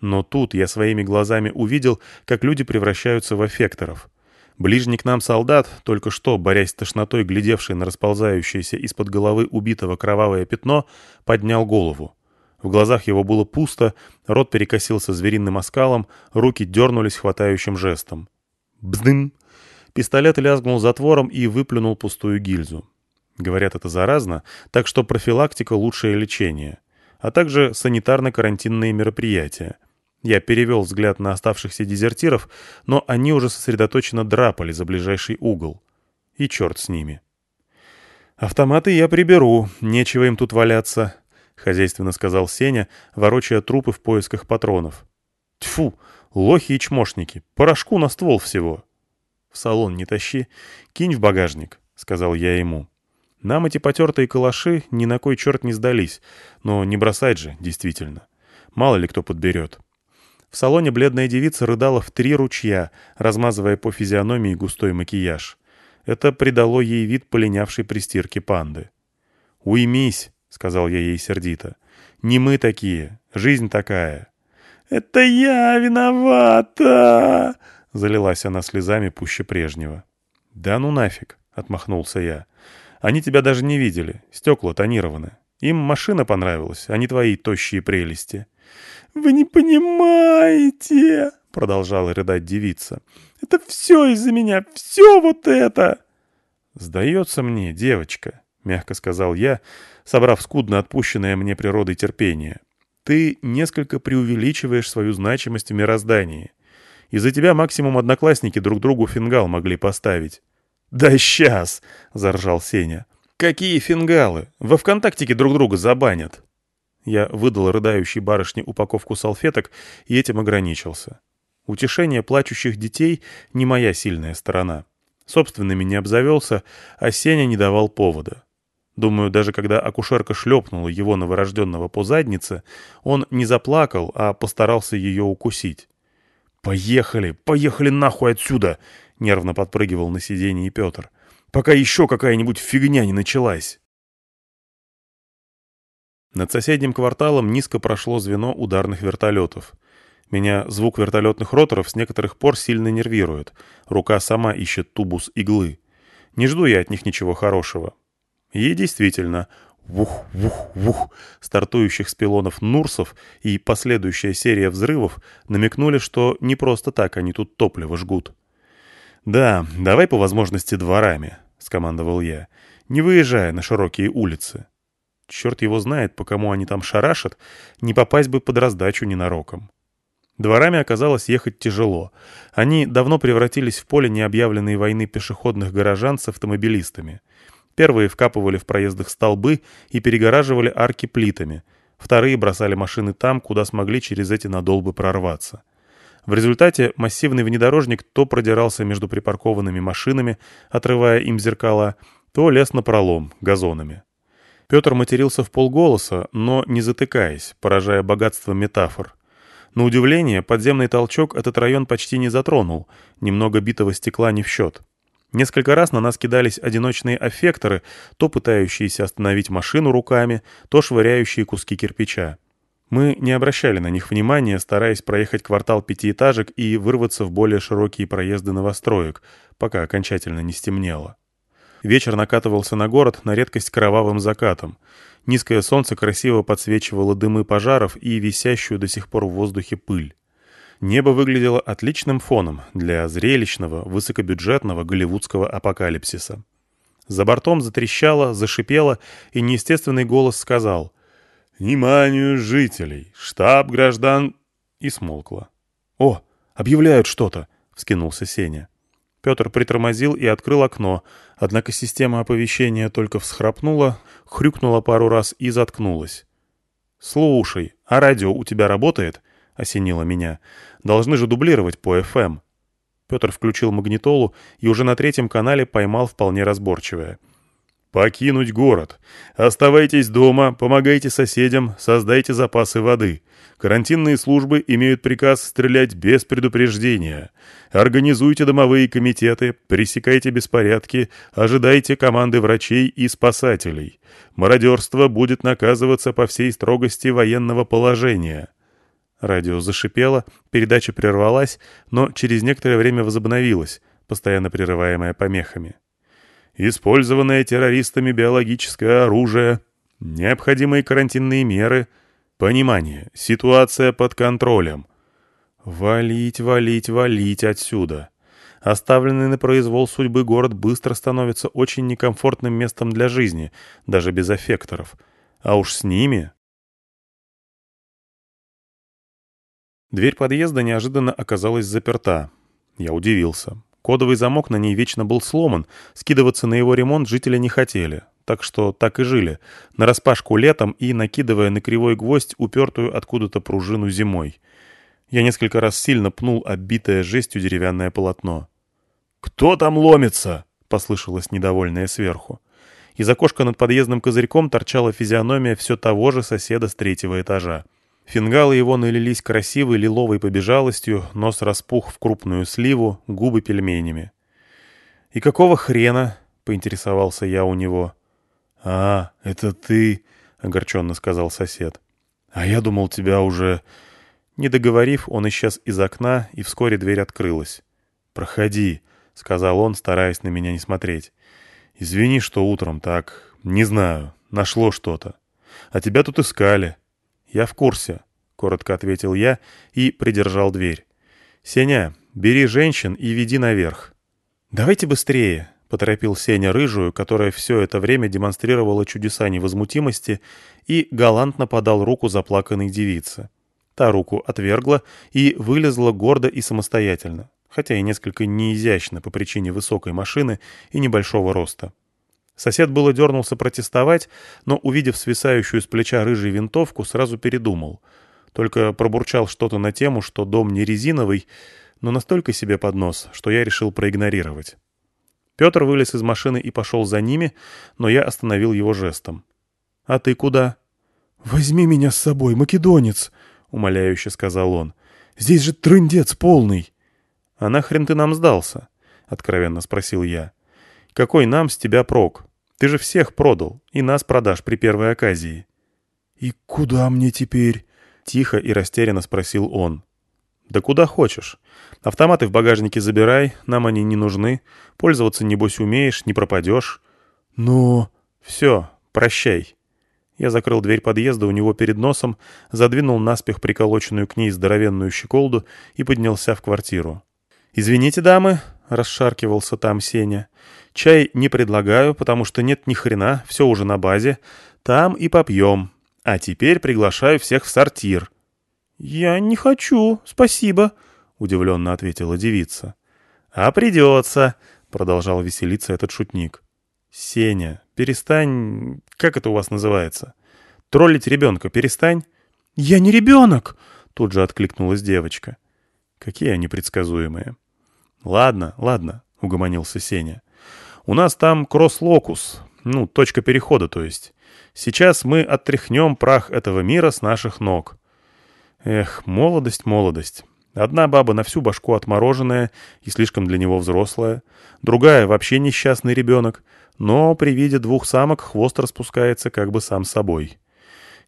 Но тут я своими глазами увидел, как люди превращаются в эффекторов. Ближний к нам солдат, только что, борясь с тошнотой, глядевший на расползающееся из-под головы убитого кровавое пятно, поднял голову. В глазах его было пусто, рот перекосился звериным оскалом, руки дернулись хватающим жестом. Бздым! Пистолет лязгнул затвором и выплюнул пустую гильзу. Говорят, это заразно, так что профилактика – лучшее лечение. А также санитарно-карантинные мероприятия. Я перевел взгляд на оставшихся дезертиров, но они уже сосредоточенно драпали за ближайший угол. И черт с ними. «Автоматы я приберу, нечего им тут валяться», — хозяйственно сказал Сеня, ворочая трупы в поисках патронов. «Тьфу, лохи и чмошники, порошку на ствол всего». «В салон не тащи, кинь в багажник», — сказал я ему. Нам эти потертые калаши ни на кой черт не сдались, но не бросать же, действительно. Мало ли кто подберет. В салоне бледная девица рыдала в три ручья, размазывая по физиономии густой макияж. Это придало ей вид полинявшей при стирке панды. «Уймись», — сказал я ей сердито. «Не мы такие, жизнь такая». «Это я виновата!» — залилась она слезами пуще прежнего. «Да ну нафиг!» — отмахнулся я. Они тебя даже не видели. Стекла тонированы. Им машина понравилась, а не твои тощие прелести». «Вы не понимаете!» — продолжала рыдать девица. «Это все из-за меня! Все вот это!» «Сдается мне, девочка!» — мягко сказал я, собрав скудно отпущенное мне природой терпение. «Ты несколько преувеличиваешь свою значимость в мироздании. Из-за тебя максимум одноклассники друг другу фингал могли поставить». «Да сейчас!» — заржал Сеня. «Какие фингалы? Во ВКонтактике друг друга забанят». Я выдал рыдающей барышне упаковку салфеток и этим ограничился. Утешение плачущих детей — не моя сильная сторона. Собственными не обзавелся, а Сеня не давал повода. Думаю, даже когда акушерка шлепнула его новорожденного по заднице, он не заплакал, а постарался ее укусить. «Поехали, поехали нахуй отсюда!» — нервно подпрыгивал на сиденье Петр. «Пока еще какая-нибудь фигня не началась!» Над соседним кварталом низко прошло звено ударных вертолетов. Меня звук вертолетных роторов с некоторых пор сильно нервирует. Рука сама ищет тубус иглы. Не жду я от них ничего хорошего. И действительно, вух-вух-вух стартующих с пилонов Нурсов и последующая серия взрывов намекнули, что не просто так они тут топливо жгут. «Да, давай по возможности дворами», — скомандовал я, не выезжая на широкие улицы. Черт его знает, по кому они там шарашат, не попасть бы под раздачу ненароком. Дворами оказалось ехать тяжело. Они давно превратились в поле необъявленной войны пешеходных горожан с автомобилистами. Первые вкапывали в проездах столбы и перегораживали арки плитами. Вторые бросали машины там, куда смогли через эти надолбы прорваться. В результате массивный внедорожник то продирался между припаркованными машинами, отрывая им зеркала, то лез на пролом газонами. Петр матерился в полголоса, но не затыкаясь, поражая богатством метафор. На удивление, подземный толчок этот район почти не затронул, немного битого стекла не в счет. Несколько раз на нас кидались одиночные аффекторы, то пытающиеся остановить машину руками, то швыряющие куски кирпича. Мы не обращали на них внимания, стараясь проехать квартал пятиэтажек и вырваться в более широкие проезды новостроек, пока окончательно не стемнело. Вечер накатывался на город на редкость кровавым закатом. Низкое солнце красиво подсвечивало дымы пожаров и висящую до сих пор в воздухе пыль. Небо выглядело отличным фоном для зрелищного, высокобюджетного голливудского апокалипсиса. За бортом затрещало, зашипело, и неестественный голос сказал «Вниманию жителей! Штаб граждан...» и смолкло. «О, объявляют что-то!» — вскинулся Сеня. Петр притормозил и открыл окно, однако система оповещения только всхрапнула, хрюкнула пару раз и заткнулась. «Слушай, а радио у тебя работает?» — осенило меня. «Должны же дублировать по FM». Петр включил магнитолу и уже на третьем канале поймал вполне разборчивое — Покинуть город. Оставайтесь дома, помогайте соседям, создайте запасы воды. Карантинные службы имеют приказ стрелять без предупреждения. Организуйте домовые комитеты, пресекайте беспорядки, ожидайте команды врачей и спасателей. Мародерство будет наказываться по всей строгости военного положения. Радио зашипело, передача прервалась, но через некоторое время возобновилась, постоянно прерываемая помехами использованное террористами биологическое оружие, необходимые карантинные меры, понимание, ситуация под контролем. Валить, валить, валить отсюда. Оставленный на произвол судьбы город быстро становится очень некомфортным местом для жизни, даже без эффекторов. А уж с ними... Дверь подъезда неожиданно оказалась заперта. Я удивился. Кодовый замок на ней вечно был сломан, скидываться на его ремонт жители не хотели, так что так и жили, нараспашку летом и накидывая на кривой гвоздь упертую откуда-то пружину зимой. Я несколько раз сильно пнул оббитое жестью деревянное полотно. «Кто там ломится?» — послышалось недовольное сверху. Из окошка над подъездным козырьком торчала физиономия все того же соседа с третьего этажа. Фингалы его налились красивой лиловой побежалостью, нос распух в крупную сливу, губы пельменями. «И какого хрена?» — поинтересовался я у него. «А, это ты», — огорченно сказал сосед. «А я думал, тебя уже...» Не договорив, он исчез из окна, и вскоре дверь открылась. «Проходи», — сказал он, стараясь на меня не смотреть. «Извини, что утром так... Не знаю, нашло что-то. А тебя тут искали». «Я в курсе», — коротко ответил я и придержал дверь. «Сеня, бери женщин и веди наверх». «Давайте быстрее», —— поторопил Сеня рыжую, которая все это время демонстрировала чудеса невозмутимости, и галантно подал руку заплаканной девице. Та руку отвергла и вылезла гордо и самостоятельно, хотя и несколько неизящно по причине высокой машины и небольшого роста. Сосед было дернулся протестовать, но, увидев свисающую с плеча рыжей винтовку, сразу передумал. Только пробурчал что-то на тему, что дом не резиновый, но настолько себе под нос, что я решил проигнорировать. Петр вылез из машины и пошел за ними, но я остановил его жестом. «А ты куда?» «Возьми меня с собой, македонец!» — умоляюще сказал он. «Здесь же трындец полный!» «А нахрен ты нам сдался?» — откровенно спросил я. «Какой нам с тебя прок? Ты же всех продал, и нас продашь при первой оказии». «И куда мне теперь?» — тихо и растерянно спросил он. «Да куда хочешь. Автоматы в багажнике забирай, нам они не нужны. Пользоваться, небось, умеешь, не пропадешь». «Но...» «Все, прощай». Я закрыл дверь подъезда у него перед носом, задвинул наспех приколоченную к ней здоровенную щеколду и поднялся в квартиру. «Извините, дамы», — расшаркивался там Сеня. «Чай не предлагаю, потому что нет ни хрена, все уже на базе. Там и попьем. А теперь приглашаю всех в сортир». «Я не хочу, спасибо», — удивленно ответила девица. «А придется», — продолжал веселиться этот шутник. «Сеня, перестань... Как это у вас называется? Троллить ребенка перестань». «Я не ребенок!» — тут же откликнулась девочка. «Какие они предсказуемые». «Ладно, ладно», — угомонился Сеня. «У нас там кросс-локус, ну, точка перехода, то есть. Сейчас мы оттряхнем прах этого мира с наших ног». Эх, молодость, молодость. Одна баба на всю башку отмороженная и слишком для него взрослая, другая вообще несчастный ребенок, но при виде двух самок хвост распускается как бы сам собой.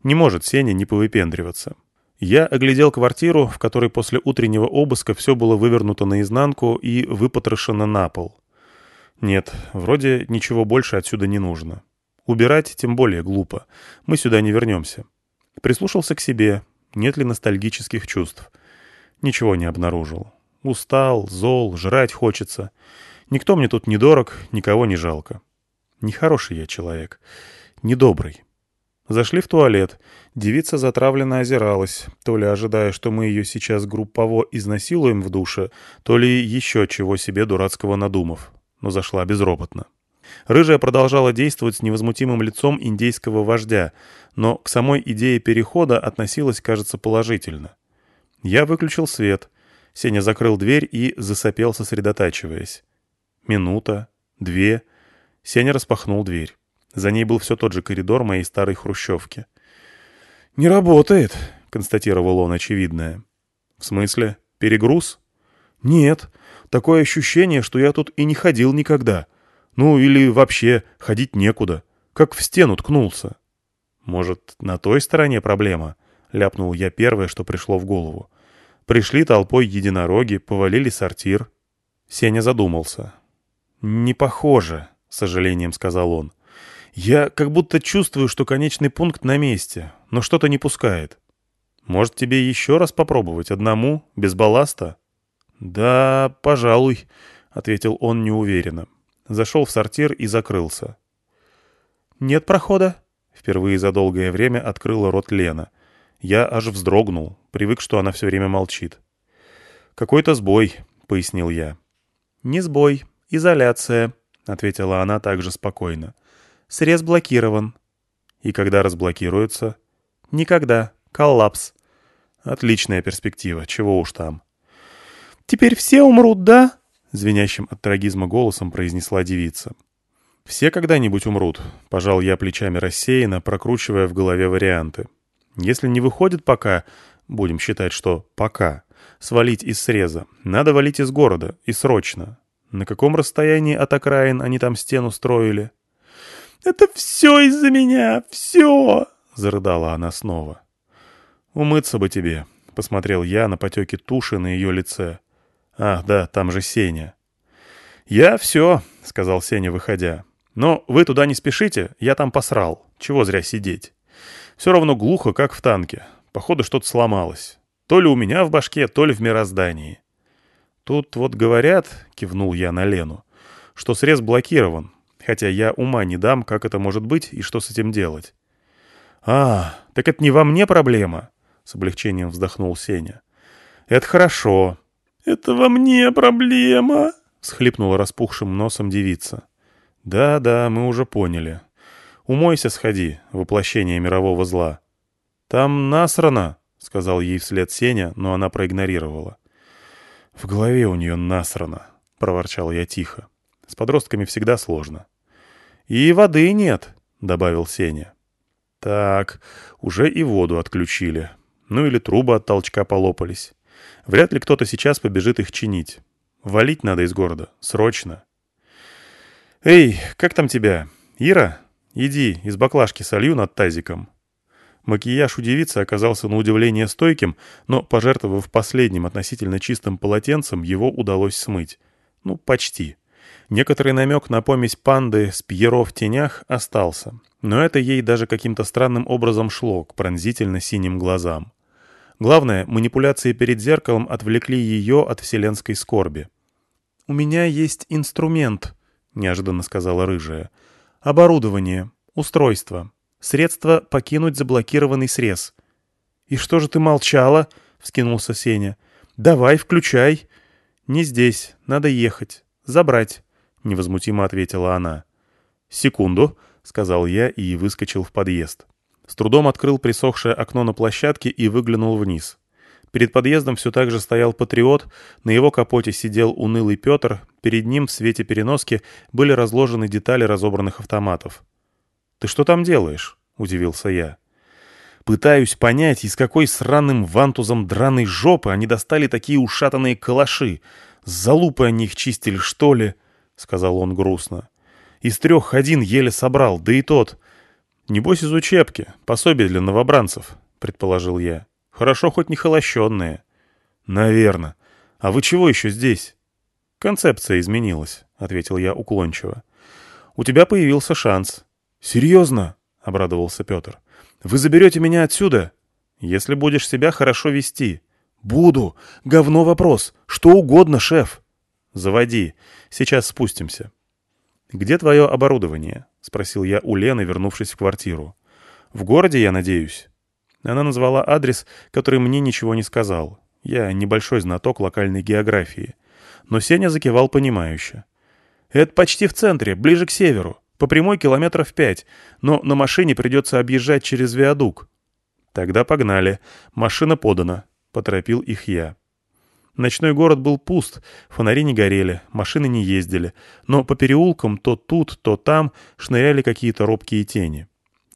Не может Сеня не повыпендриваться. Я оглядел квартиру, в которой после утреннего обыска все было вывернуто наизнанку и выпотрошено на пол. Нет, вроде ничего больше отсюда не нужно. Убирать тем более глупо. Мы сюда не вернемся. Прислушался к себе, нет ли ностальгических чувств. Ничего не обнаружил. Устал, зол, жрать хочется. Никто мне тут не дорог, никого не жалко. Нехороший я человек. Недобрый. Зашли в туалет. Девица затравленно озиралась, то ли ожидая, что мы ее сейчас группово изнасилуем в душе, то ли еще чего себе дурацкого надумав. Но зашла безропотно. Рыжая продолжала действовать с невозмутимым лицом индейского вождя, но к самой идее перехода относилась, кажется, положительно. Я выключил свет. Сеня закрыл дверь и засопел, сосредотачиваясь. Минута, две. Сеня распахнул дверь. За ней был все тот же коридор моей старой хрущевки. «Не работает», — констатировал он очевидное. «В смысле? Перегруз?» «Нет. Такое ощущение, что я тут и не ходил никогда. Ну, или вообще ходить некуда. Как в стену ткнулся». «Может, на той стороне проблема?» — ляпнул я первое, что пришло в голову. Пришли толпой единороги, повалили сортир. Сеня задумался. «Не похоже», — с сожалением сказал он. «Я как будто чувствую, что конечный пункт на месте, но что-то не пускает. Может, тебе еще раз попробовать, одному, без балласта?» «Да, пожалуй», — ответил он неуверенно. Зашел в сортир и закрылся. «Нет прохода?» — впервые за долгое время открыла рот Лена. Я аж вздрогнул, привык, что она все время молчит. «Какой-то сбой», — пояснил я. «Не сбой, изоляция», — ответила она также спокойно. «Срез блокирован». «И когда разблокируется?» «Никогда. Коллапс». «Отличная перспектива, чего уж там». «Теперь все умрут, да?» — звенящим от трагизма голосом произнесла девица. «Все когда-нибудь умрут», — пожал я плечами рассеянно, прокручивая в голове варианты. Если не выходит пока, будем считать, что пока, свалить из среза, надо валить из города, и срочно. На каком расстоянии от окраин они там стену строили? «Это все из-за меня, все!» — зарыдала она снова. «Умыться бы тебе», — посмотрел я на потеки туши на ее лице. «Ах, да, там же Сеня». «Я все», — сказал Сеня, выходя. «Но вы туда не спешите, я там посрал. Чего зря сидеть». Все равно глухо, как в танке. Походу, что-то сломалось. То ли у меня в башке, то ли в мироздании. Тут вот говорят, кивнул я на Лену, что срез блокирован, хотя я ума не дам, как это может быть и что с этим делать. «А, так это не во мне проблема», — с облегчением вздохнул Сеня. «Это хорошо». «Это во мне проблема», — схлипнула распухшим носом девица. «Да-да, мы уже поняли. Умойся, сходи, воплощение мирового зла». «Там насрано», — сказал ей вслед Сеня, но она проигнорировала. «В голове у нее насрано», — проворчал я тихо. «С подростками всегда сложно». «И воды нет», — добавил Сеня. «Так, уже и воду отключили. Ну или трубы от толчка полопались. Вряд ли кто-то сейчас побежит их чинить. Валить надо из города. Срочно». «Эй, как там тебя? Ира? Иди, из баклажки солью над тазиком». Макияж у девицы оказался на удивление стойким, но, пожертвовав последним относительно чистым полотенцем, его удалось смыть. Ну, почти. Некоторый намек на помесь панды с Пьеро в тенях остался, но это ей даже каким-то странным образом шло к пронзительно синим глазам. Главное, манипуляции перед зеркалом отвлекли ее от вселенской скорби. «У меня есть инструмент», — неожиданно сказала рыжая. «Оборудование, устройство». Средство покинуть заблокированный срез. «И что же ты молчала?» — вскинулся Сеня. «Давай, включай». «Не здесь. Надо ехать. Забрать», — невозмутимо ответила она. «Секунду», — сказал я и выскочил в подъезд. С трудом открыл присохшее окно на площадке и выглянул вниз. Перед подъездом все так же стоял патриот, на его капоте сидел унылый Петр, перед ним в свете переноски были разложены детали разобранных автоматов. «Ты что там делаешь?» — удивился я. «Пытаюсь понять, из какой сраным вантузом драной жопы они достали такие ушатанные калаши. Залупы они их чистили, что ли?» — сказал он грустно. «Из трех один еле собрал, да и тот. Небось из учебки, пособие для новобранцев», — предположил я. «Хорошо хоть не холощенные». «Наверно. А вы чего еще здесь?» «Концепция изменилась», — ответил я уклончиво. «У тебя появился шанс. «Серьезно?» — обрадовался Петр. «Вы заберете меня отсюда?» «Если будешь себя хорошо вести». «Буду. Говно вопрос. Что угодно, шеф». «Заводи. Сейчас спустимся». «Где твое оборудование?» — спросил я у Лены, вернувшись в квартиру. «В городе, я надеюсь?» Она назвала адрес, который мне ничего не сказал. Я небольшой знаток локальной географии. Но Сеня закивал понимающе. «Это почти в центре, ближе к северу. По прямой километров пять, но на машине придется объезжать через виадук. Тогда погнали. Машина подана. Поторопил их я. Ночной город был пуст, фонари не горели, машины не ездили, но по переулкам то тут, то там шныряли какие-то робкие тени.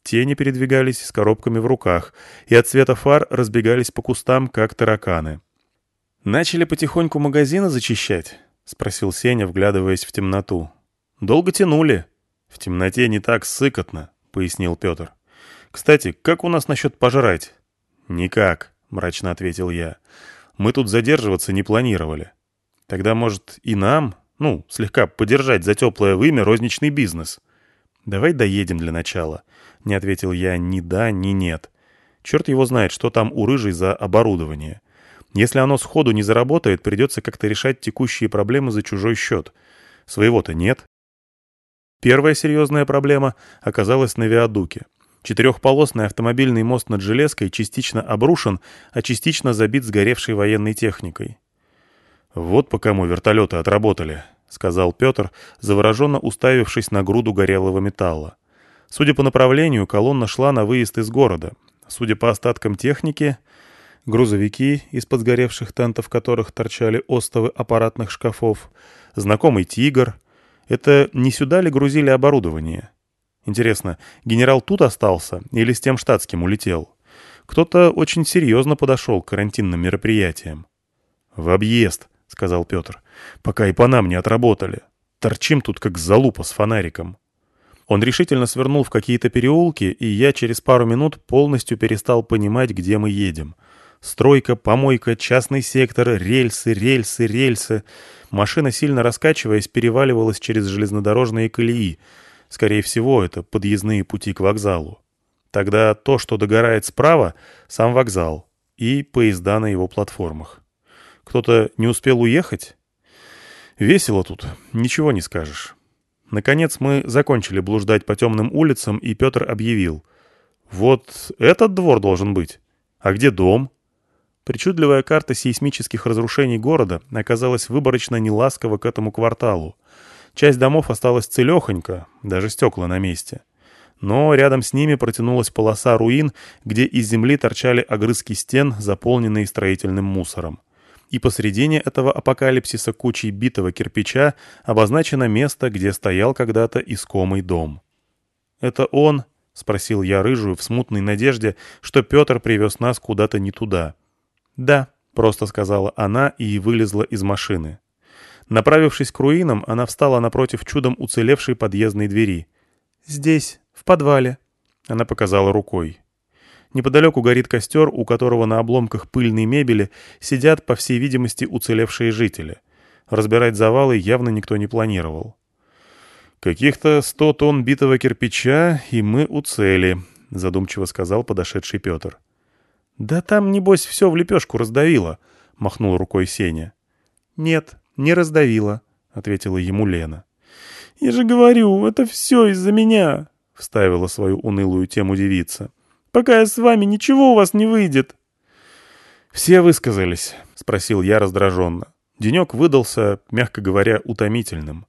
Тени передвигались с коробками в руках, и от света фар разбегались по кустам, как тараканы. «Начали потихоньку магазины зачищать?» — спросил Сеня, вглядываясь в темноту. «Долго тянули». «В темноте не так сыкотно», — пояснил Петр. «Кстати, как у нас насчет пожрать?» «Никак», — мрачно ответил я. «Мы тут задерживаться не планировали. Тогда, может, и нам, ну, слегка подержать за теплое вымя розничный бизнес?» «Давай доедем для начала», — не ответил я ни да, ни нет. Черт его знает, что там у рыжей за оборудование. Если оно сходу не заработает, придется как-то решать текущие проблемы за чужой счет. Своего-то нет. Первая серьезная проблема оказалась на Виадуке. Четырехполосный автомобильный мост над Железкой частично обрушен, а частично забит сгоревшей военной техникой. «Вот по кому вертолеты отработали», — сказал Петр, завороженно уставившись на груду горелого металла. Судя по направлению, колонна шла на выезд из города. Судя по остаткам техники, грузовики, из-под сгоревших тентов которых торчали остовы аппаратных шкафов, знакомый «Тигр», это не сюда ли грузили оборудование? Интересно, генерал тут остался или с тем штатским улетел? Кто-то очень серьезно подошел к карантинным мероприятиям. «В объезд», — сказал Петр, — «пока и по нам не отработали. Торчим тут как залупа с фонариком». Он решительно свернул в какие-то переулки, и я через пару минут полностью перестал понимать, где мы едем. Стройка, помойка, частный сектор, рельсы, рельсы, рельсы. Машина, сильно раскачиваясь, переваливалась через железнодорожные колеи. Скорее всего, это подъездные пути к вокзалу. Тогда то, что догорает справа, сам вокзал и поезда на его платформах. Кто-то не успел уехать? Весело тут, ничего не скажешь. Наконец мы закончили блуждать по темным улицам, и Петр объявил. «Вот этот двор должен быть. А где дом?» Причудливая карта сейсмических разрушений города оказалась выборочно неласково к этому кварталу. Часть домов осталась целехонько, даже стекла на месте. Но рядом с ними протянулась полоса руин, где из земли торчали огрызки стен, заполненные строительным мусором. И посредине этого апокалипсиса кучей битого кирпича обозначено место, где стоял когда-то искомый дом. «Это он?» — спросил я рыжую в смутной надежде, что Петр привез нас куда-то не туда. «Да», — просто сказала она и вылезла из машины. Направившись к руинам, она встала напротив чудом уцелевшей подъездной двери. «Здесь, в подвале», — она показала рукой. Неподалеку горит костер, у которого на обломках пыльной мебели сидят, по всей видимости, уцелевшие жители. Разбирать завалы явно никто не планировал. «Каких-то сто тонн битого кирпича, и мы у цели», — задумчиво сказал подошедший Петр. «Да там, небось, все в лепешку раздавило», — махнул рукой Сеня. «Нет, не раздавило», — ответила ему Лена. «Я же говорю, это все из-за меня», — вставила свою унылую тему девица. «Пока я с вами, ничего у вас не выйдет». «Все высказались», — спросил я раздраженно. Денек выдался, мягко говоря, утомительным.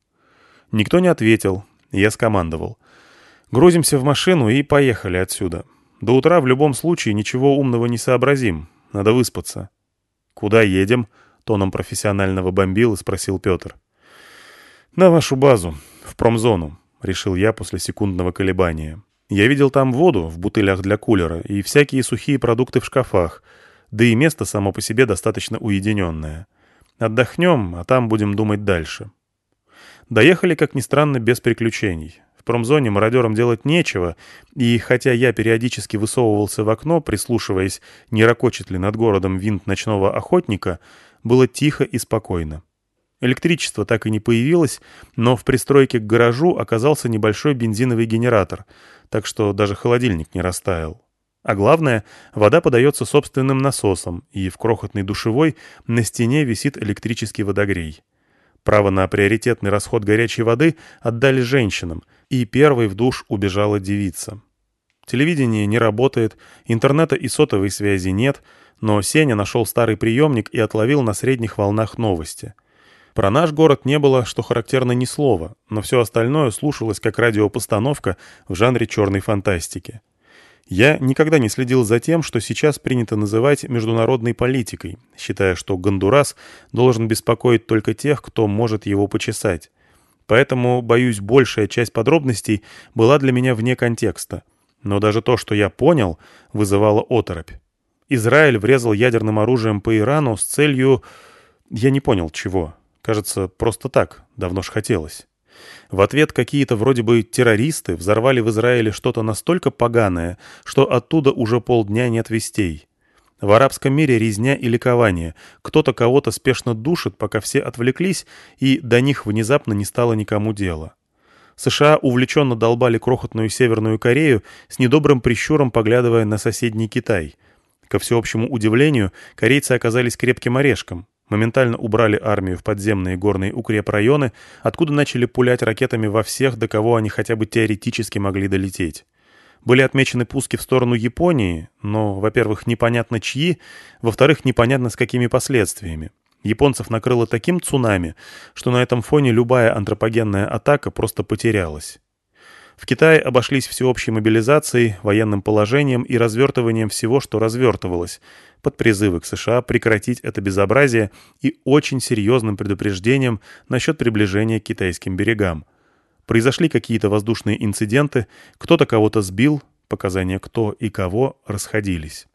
Никто не ответил, я скомандовал. «Грузимся в машину и поехали отсюда. До утра в любом случае ничего умного не сообразим. Надо выспаться». «Куда едем?» — тоном профессионального бомбила спросил Петр. «На вашу базу, в промзону», — решил я после секундного колебания. «Я видел там воду в бутылях для кулера и всякие сухие продукты в шкафах, да и место само по себе достаточно уединенное. Отдохнем, а там будем думать дальше». Доехали, как ни странно, без приключений. В промзоне мародерам делать нечего, и хотя я периодически высовывался в окно, прислушиваясь, не ракочет ли над городом винт ночного охотника, было тихо и спокойно. Электричество так и не появилось, но в пристройке к гаражу оказался небольшой бензиновый генератор, так что даже холодильник не растаял. А главное, вода подается собственным насосом, и в крохотной душевой на стене висит электрический водогрей. Право на приоритетный расход горячей воды отдали женщинам, и первой в душ убежала девица. Телевидение не работает, интернета и сотовой связи нет, но Сеня нашел старый приемник и отловил на средних волнах новости. Про наш город не было, что характерно, ни слова, но все остальное слушалось как радиопостановка в жанре черной фантастики. Я никогда не следил за тем, что сейчас принято называть международной политикой, считая, что Гондурас должен беспокоить только тех, кто может его почесать. Поэтому, боюсь, большая часть подробностей была для меня вне контекста. Но даже то, что я понял, вызывало оторопь. Израиль врезал ядерным оружием по Ирану с целью... Я не понял, чего. Кажется, просто так, давно ж хотелось. В ответ какие-то вроде бы террористы взорвали в Израиле что-то настолько поганое, что оттуда уже полдня нет вестей. В арабском мире резня и ликование. Кто-то кого-то спешно душит, пока все отвлеклись, и до них внезапно не стало никому дела. США увлеченно долбали крохотную Северную Корею, с недобрым прищуром поглядывая на соседний Китай. Ко всеобщему удивлению, корейцы оказались крепким орешком моментально убрали армию в подземные горные укрепрайоны, откуда начали пулять ракетами во всех, до кого они хотя бы теоретически могли долететь. Были отмечены пуски в сторону Японии, но, во-первых, непонятно чьи, во-вторых, непонятно с какими последствиями. Японцев накрыло таким цунами, что на этом фоне любая антропогенная атака просто потерялась. В Китае обошлись всеобщей мобилизацией, военным положением и развертыванием всего, что развертывалось, под призывы к США прекратить это безобразие и очень серьезным предупреждением насчет приближения к китайским берегам. Произошли какие-то воздушные инциденты, кто-то кого-то сбил, показания кто и кого расходились.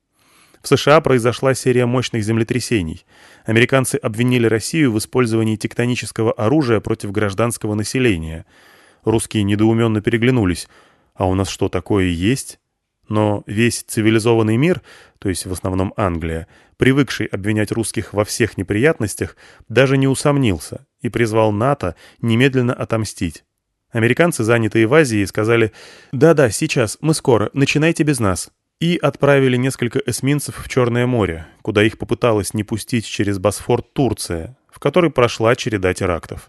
В США произошла серия мощных землетрясений. Американцы обвинили Россию в использовании тектонического оружия против гражданского населения – Русские недоуменно переглянулись. А у нас что, такое есть? Но весь цивилизованный мир, то есть в основном Англия, привыкший обвинять русских во всех неприятностях, даже не усомнился и призвал НАТО немедленно отомстить. Американцы, занятые в Азии, сказали «Да-да, сейчас, мы скоро, начинайте без нас» и отправили несколько эсминцев в Черное море, куда их попыталась не пустить через Босфор Турция, в который прошла череда терактов.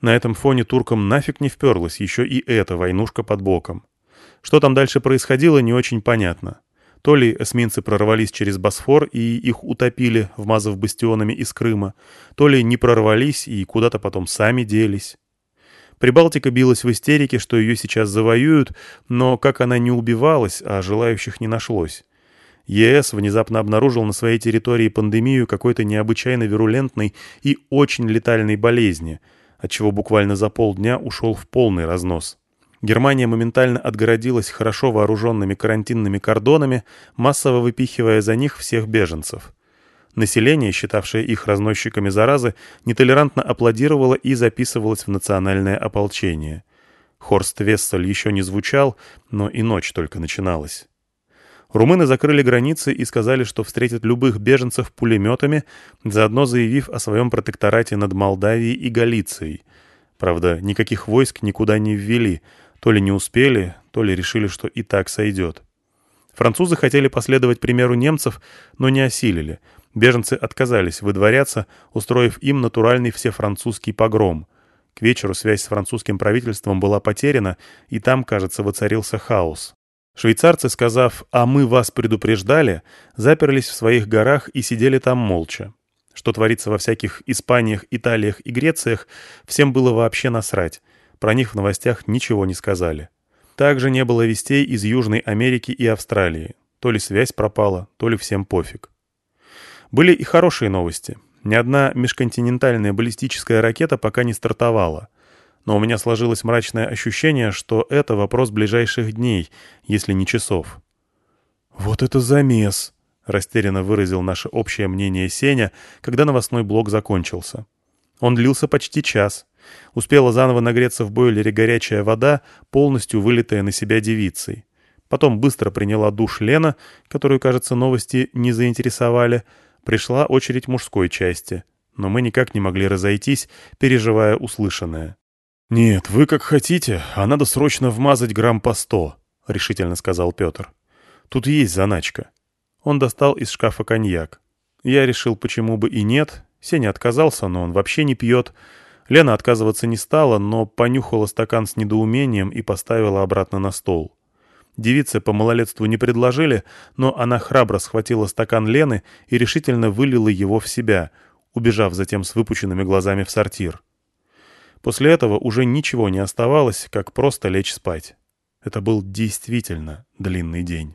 На этом фоне туркам нафиг не вперлась еще и эта войнушка под боком. Что там дальше происходило, не очень понятно. То ли эсминцы прорвались через Босфор и их утопили, вмазав бастионами из Крыма, то ли не прорвались и куда-то потом сами делись. Прибалтика билась в истерике, что ее сейчас завоюют, но как она не убивалась, а желающих не нашлось. ЕС внезапно обнаружил на своей территории пандемию какой-то необычайно вирулентной и очень летальной болезни, отчего буквально за полдня ушел в полный разнос. Германия моментально отгородилась хорошо вооруженными карантинными кордонами, массово выпихивая за них всех беженцев. Население, считавшее их разносчиками заразы, нетолерантно аплодировало и записывалось в национальное ополчение. Хорст Вессель еще не звучал, но и ночь только начиналась. Румыны закрыли границы и сказали, что встретят любых беженцев пулеметами, заодно заявив о своем протекторате над Молдавией и Галицией. Правда, никаких войск никуда не ввели, то ли не успели, то ли решили, что и так сойдет. Французы хотели последовать примеру немцев, но не осилили. Беженцы отказались выдворяться, устроив им натуральный всефранцузский погром. К вечеру связь с французским правительством была потеряна, и там, кажется, воцарился хаос. Швейцарцы, сказав «а мы вас предупреждали», заперлись в своих горах и сидели там молча. Что творится во всяких Испаниях, Италиях и Грециях, всем было вообще насрать. Про них в новостях ничего не сказали. Также не было вестей из Южной Америки и Австралии. То ли связь пропала, то ли всем пофиг. Были и хорошие новости. Ни одна межконтинентальная баллистическая ракета пока не стартовала — но у меня сложилось мрачное ощущение, что это вопрос ближайших дней, если не часов. «Вот это замес!» — растерянно выразил наше общее мнение Сеня, когда новостной блок закончился. Он длился почти час. Успела заново нагреться в бойлере горячая вода, полностью вылитая на себя девицей. Потом быстро приняла душ Лена, которую, кажется, новости не заинтересовали. Пришла очередь мужской части. Но мы никак не могли разойтись, переживая услышанное. «Нет, вы как хотите, а надо срочно вмазать грамм по сто», — решительно сказал Петр. «Тут есть заначка». Он достал из шкафа коньяк. Я решил, почему бы и нет. Сеня отказался, но он вообще не пьет. Лена отказываться не стала, но понюхала стакан с недоумением и поставила обратно на стол. Девице по малолетству не предложили, но она храбро схватила стакан Лены и решительно вылила его в себя, убежав затем с выпученными глазами в сортир. После этого уже ничего не оставалось, как просто лечь спать. Это был действительно длинный день.